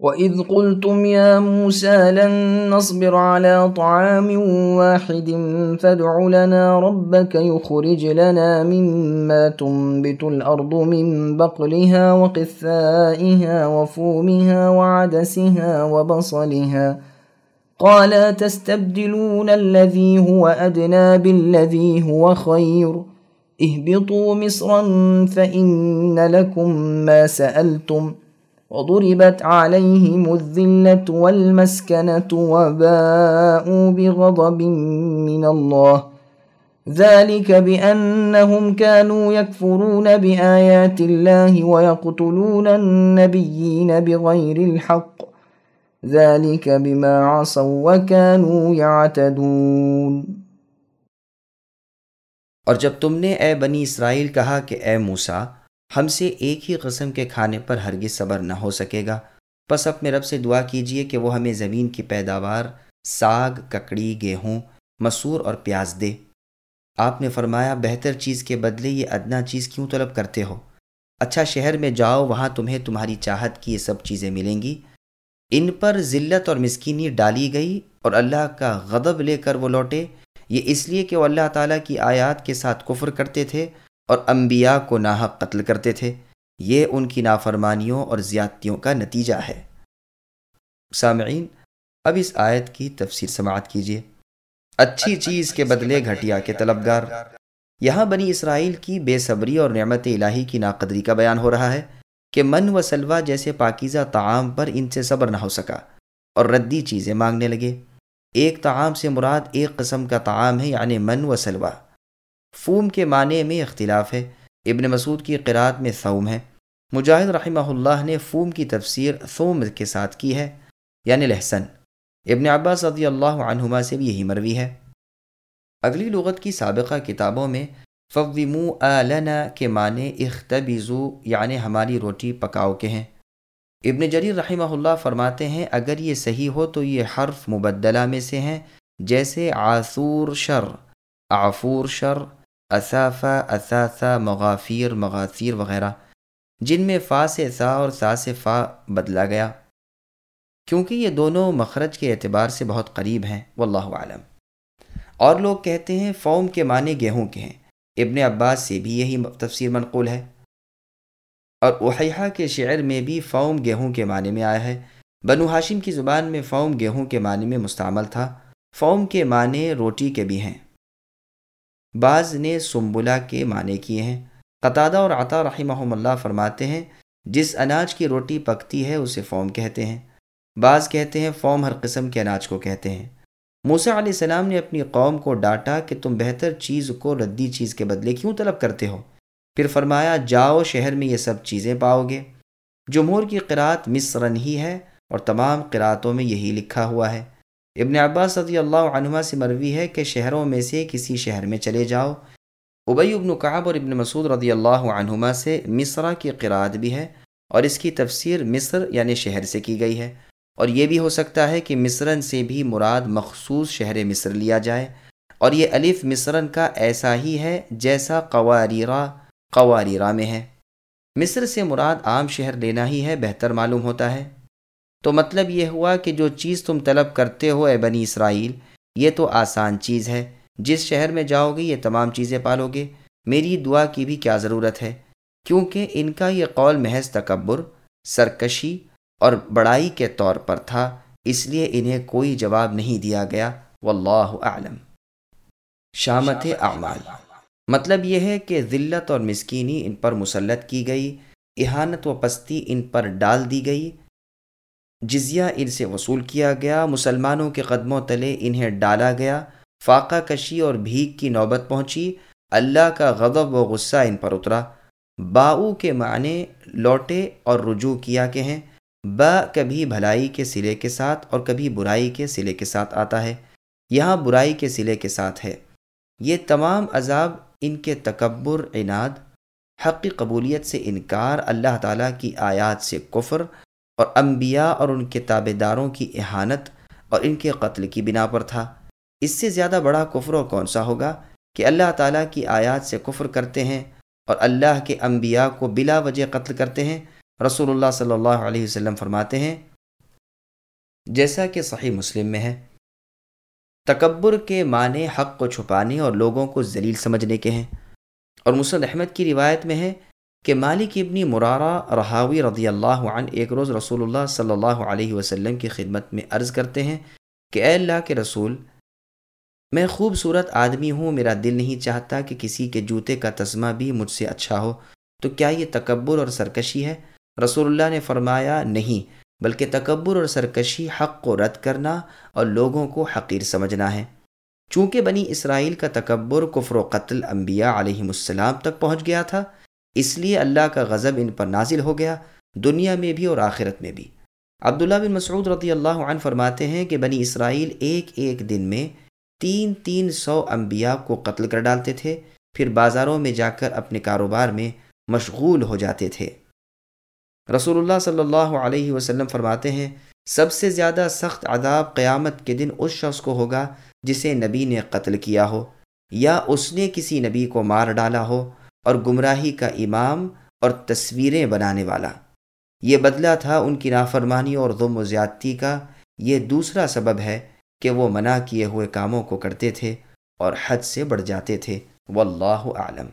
وَإِذْ قُلْتُمْ يَا مُوسَى لَن نَّصْبِرَ عَلَى طَعَامٍ وَاحِدٍ فَادْعُ لَنَا رَبَّكَ يُخْرِجْ لَنَا مِمَّا تُنبِتُ الْأَرْضُ مِن بَقْلِهَا وَقِثَّائِهَا وَفُومِهَا وَعَدَسِهَا وَبَصَلِهَا قَالَ تَسْتَبْدِلُونَ الَّذِي هُوَ أَدْنَىٰ بِالَّذِي هُوَ خَيْرٌ اهْبِطُوا مِصْرًا فَإِنَّ لَكُم مَّا سَأَلْتُمْ وضربت عليهم الذلة والمسكنة وباءوا بغضب من الله. ذلك بأنهم كانوا يكفرون بآيات الله ويقتلون النبيين بغير الحق. ذلك بما عصوا وكانوا يعتدون. اور جب تم نے اے بنی اسرائیل کہا کہ اے موسیٰ ہم سے ایک ہی قسم کے کھانے پر ہرگز صبر نہ ہو سکے گا۔ پس اپنے رب سے دعا کیجیے کہ وہ ہمیں زمین کی پیداوار، ساگ، ککڑی، گیہوں، مسور اور پیاز دے۔ آپ نے فرمایا، بہتر چیز کے بدلے یہ ادنا چیز کیوں طلب کرتے ہو؟ اچھا شہر میں جاؤ، وہاں تمہیں تمہاری چاہت کی یہ سب چیزیں ملیں گی۔ ان پر ذلت اور مسکینی ڈالی گئی اور اللہ کا غضب لے کر وہ لوٹے۔ یہ اس لیے کہ وہ اللہ تعالیٰ کی آیات کے ساتھ کفر کرتے تھے اور انبیاء کو ناحق قتل کرتے تھے۔ یہ ان کی نافرمانیوں اور زیادتیوں کا نتیجہ ہے۔ سامعین، اب اس آیت کی تفسیر سماعت کیجیے۔ اچھی چیز کے بدلے گھٹیا کے طلبگار۔ یہاں بنی اسرائیل کی بے صبری اور نعمت الہی کی ناقدری کا بیان ہو رہا ہے کہ من و سلوا جیسے پاکیزہ تعام پر ان سے صبر نہ ہو سکا اور ردی چیزیں مانگنے لگے۔ ایک تعام سے مراد ایک قسم کا تعام ہے یعنی من و سلوا فوم کے معنی میں اختلاف ہے۔ ابن مسعود کی قرآت میں ثوم ہے۔ مجاہد رحمہ اللہ نے فوم کی تفسیر ثوم کے ساتھ کی ہے یعنی لہسن۔ ابن عباس رضی اللہ عنہما سے بھی یہی مروی ہے۔ اگلی لغت کی سابقہ کتابوں میں فومو آلنا کے معنی اختبیزو یعنی ہماری روٹی پکاؤ کے ہیں۔ ابن جریر رحمہ اللہ فرماتے ہیں، اگر یہ صحیح ہو تو یہ حرف مبدلہ میں سے ہیں، جیسے آسور شر آفور شر اصافہ اثاثہ مغافیر، مغاثیر وغیرہ، جن میں فا سے سا اور سا سے فا بدلا گیا۔ کیونکہ یہ دونوں مخرج کے اعتبار سے بہت قریب ہیں، واللہ عالم اور لوگ کہتے ہیں فوم کے معنی گیہوں کے ہیں۔ ابن عباس سے بھی یہی تفسیر منقول ہے۔ اور احیحہ کے شعر میں بھی فوم گیہوں کے معنی میں آیا ہے۔ بنو ہاشم کی زبان میں فوم گیہوں کے معنی میں مستعمل تھا۔ فوم کے معنی روٹی کے بھی ہیں۔ بعض نے سنبلا کے معنی کیے ہیں۔ قطادہ اور عطا رحمہ اللہ فرماتے ہیں، جس اناج کی روٹی پکتی ہے، اسے فوم کہتے ہیں۔ بعض کہتے ہیں، فوم ہر قسم کے اناج کو کہتے ہیں۔ موسیٰ علیہ السلام نے اپنی قوم کو ڈانٹا کہ تم بہتر چیز کو ردی چیز کے بدلے کیوں طلب کرتے ہو؟ پھر فرمایا، جاؤ شہر میں یہ سب چیزیں پاؤ گے۔ جمہور کی قرآت مصرن ہی ہے اور تمام قرآتوں میں یہی لکھا ہوا ہے۔ ابن عباس رضی اللہ عنہ سے مروی ہے کہ شہروں میں سے کسی شہر میں چلے جاؤ۔ ابئی ابن کعب اور ابن مسعود رضی اللہ عنہما سے مصرا کی قرآد بھی ہے اور اس کی تفسیر مصر یعنی شہر سے کی گئی ہے۔ اور یہ بھی ہو سکتا ہے کہ مصرن سے بھی مراد مخصوص شہر مصر لیا جائے۔ اور یہ الف مصرن کا ایسا ہی ہے جیسا قواریرا قواریرا میں ہے۔ مصر سے مراد عام شہر لینا ہی ہے، بہتر معلوم ہوتا ہے۔ تو مطلب یہ ہوا کہ جو چیز تم طلب کرتے ہو اے بنی اسرائیل، یہ تو آسان چیز ہے۔ جس شہر میں جاؤ گے، یہ تمام چیزیں پالو گے۔ میری دعا کی بھی کیا ضرورت ہے؟ کیونکہ ان کا یہ قول محض تکبر، سرکشی اور بڑائی کے طور پر تھا، اس لیے انہیں کوئی جواب نہیں دیا گیا۔ واللہ اعلم۔ شامت اعمال۔ مطلب یہ ہے کہ ذلت اور مسکینی ان پر مسلط کی گئی، احانت و پستی ان پر ڈال دی گئی۔ جزیہ ان سے وصول کیا گیا، مسلمانوں کے قدموں تلے انہیں ڈالا گیا۔ فاقہ کشی اور بھیک کی نوبت پہنچی۔ اللہ کا غضب و غصہ ان پر اترا۔ باؤ کے معنی لوٹے اور رجوع کیا کہ ہیں۔ با کبھی بھلائی کے سلے کے ساتھ اور کبھی برائی کے سلے کے ساتھ آتا ہے۔ یہاں برائی کے سلے کے ساتھ ہے۔ یہ تمام عذاب ان کے تکبر، عناد، حق قبولیت سے انکار اللہ تعالیٰ کی آیات سے کفر اور انبیاء اور ان کے تابے داروں کی احانت اور ان کے قتل کی بنا پر تھا۔ اس سے زیادہ بڑا کفر و کون سا ہوگا کہ اللہ تعالیٰ کی آیات سے کفر کرتے ہیں اور اللہ کے انبیاء کو بلا وجہ قتل کرتے ہیں۔ رسول اللہ صلی اللہ علیہ وسلم فرماتے ہیں، جیسا کہ صحیح مسلم میں ہے، تکبر کے معنی حق کو چھپانے اور لوگوں کو ذلیل سمجھنے کے ہیں۔ اور مسند احمد کی روایت میں ہے کہ مالک ابنی مرارہ رہاوی رضی اللہ عنہ ایک روز رسول اللہ صلی اللہ علیہ وسلم کی خدمت میں عرض کرتے ہیں کہ اے اللہ کے رسول، میں خوبصورت آدمی ہوں، میرا دل نہیں چاہتا کہ کسی کے جوتے کا تسمہ بھی مجھ سے اچھا ہو۔ تو کیا یہ تکبر اور سرکشی ہے؟ رسول اللہ نے فرمایا، نہیں، بلکہ تکبر اور سرکشی حق کو رد کرنا اور لوگوں کو حقیر سمجھنا ہے۔ چونکہ بنی اسرائیل کا تکبر کفر و قتل انبیاء علیہ السلام تک پہنچ گیا تھا اس لیے اللہ کا غضب ان پر نازل ہو گیا، دنیا میں بھی اور آخرت میں بھی۔ عبداللہ بن مسعود رضی اللہ عنہ فرماتے ہیں کہ بنی اسرائیل ایک ایک دن میں تین تین سو انبیاء کو قتل کر ڈالتے تھے، پھر بازاروں میں جا کر اپنے کاروبار میں مشغول ہو جاتے تھے۔ رسول اللہ صلی اللہ علیہ وسلم فرماتے ہیں، سب سے زیادہ سخت عذاب قیامت کے دن اس شخص کو ہوگا جسے نبی نے قتل کیا ہو، یا اس نے کسی نبی کو مار ڈالا ہو۔ اور گمراہی کا امام اور تصویریں بنانے والا۔ یہ بدلہ تھا ان کی نافرمانی اور غم و زیادتی کا۔ یہ دوسرا سبب ہے کہ وہ منع کیے ہوئے کاموں کو کرتے تھے اور حد سے بڑھ جاتے تھے۔ واللہ عالم